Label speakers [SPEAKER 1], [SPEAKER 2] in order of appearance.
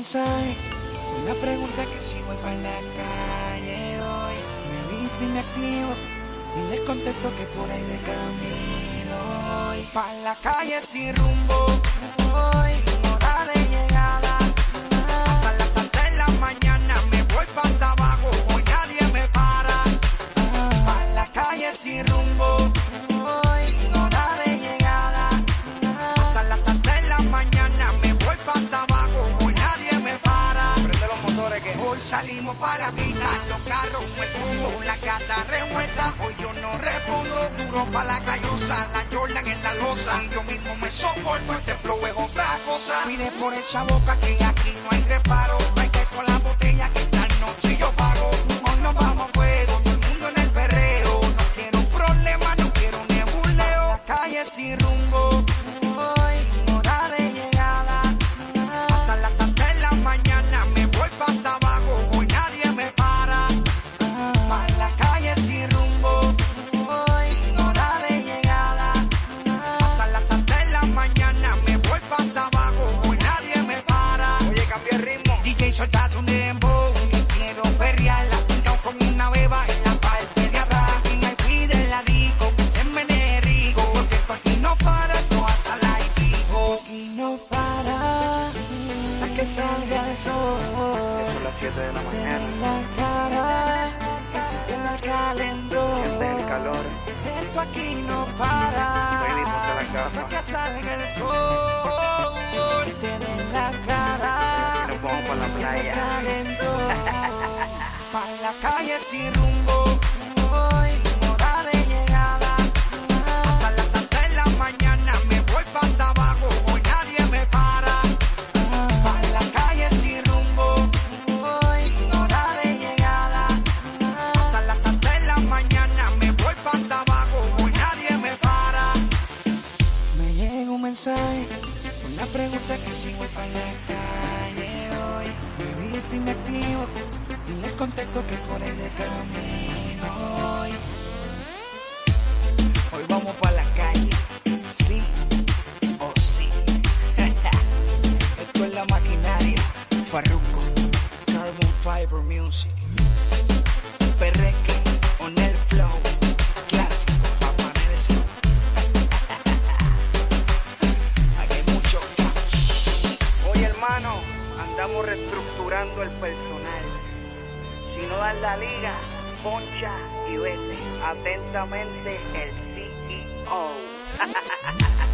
[SPEAKER 1] mensaje, una pregunta que si voy para la calle hoy. Me viste inactivo y les contesto que por ahí de camino voy. Pa' la calle sin rumbo, hoy, sin hora de llegada. Hasta las tantas de la mañana me voy para abajo, hoy nadie me para. Pa' la calle sin rumbo, salimos para la vida, los carros pongo, la gata revuelta, hoy yo no respondo, duro para la callosa, la Jordan en la losa, yo mismo me soporto, este flow es otra cosa, mire por esa boca que aquí no hay reparo, vete con la botella que esta noche yo pago, hoy nos vamos a fuego, todo el mundo en el perreo, no quiero un problema, no quiero nebuleo, la calle sin rumbo,
[SPEAKER 2] Ritmo.
[SPEAKER 1] DJ soltate un dembow, que quiero perrearla, pintado con una beba en la parte de atrás. Y me pide la disco, que se me rico, porque esto aquí no para, esto hasta la y pico. Aquí no para, hasta que salga el sol.
[SPEAKER 2] Son las 7 de la mañana.
[SPEAKER 1] En la cara, que se entienda el calendor.
[SPEAKER 2] Siente el calor.
[SPEAKER 1] Esto aquí no para. Hasta que salga el sol. Sin rumbo. Sin hora de llegada. Hasta las tantas de la mañana me voy para abajo. Hoy nadie me para. Pa' la calle sin rumbo. Sin hora de llegada. Hasta las tantas de la mañana me voy para abajo. Hoy nadie me para. Me llega un mensaje, una pregunta que si voy para la calle hoy. Me inactivo y les contesto que por ahí de camino hoy. Hoy vamos para la calle, sí o sí. Esto es la maquinaria, Farruko, Carbon Fiber Music. Perreque, on el flow, clásico, Papa Nelson. Aquí hay mucho.
[SPEAKER 2] Oye, hermano, andamos reestructurando el personal. Das la liga, poncha y vete. Atentamente, el CEO.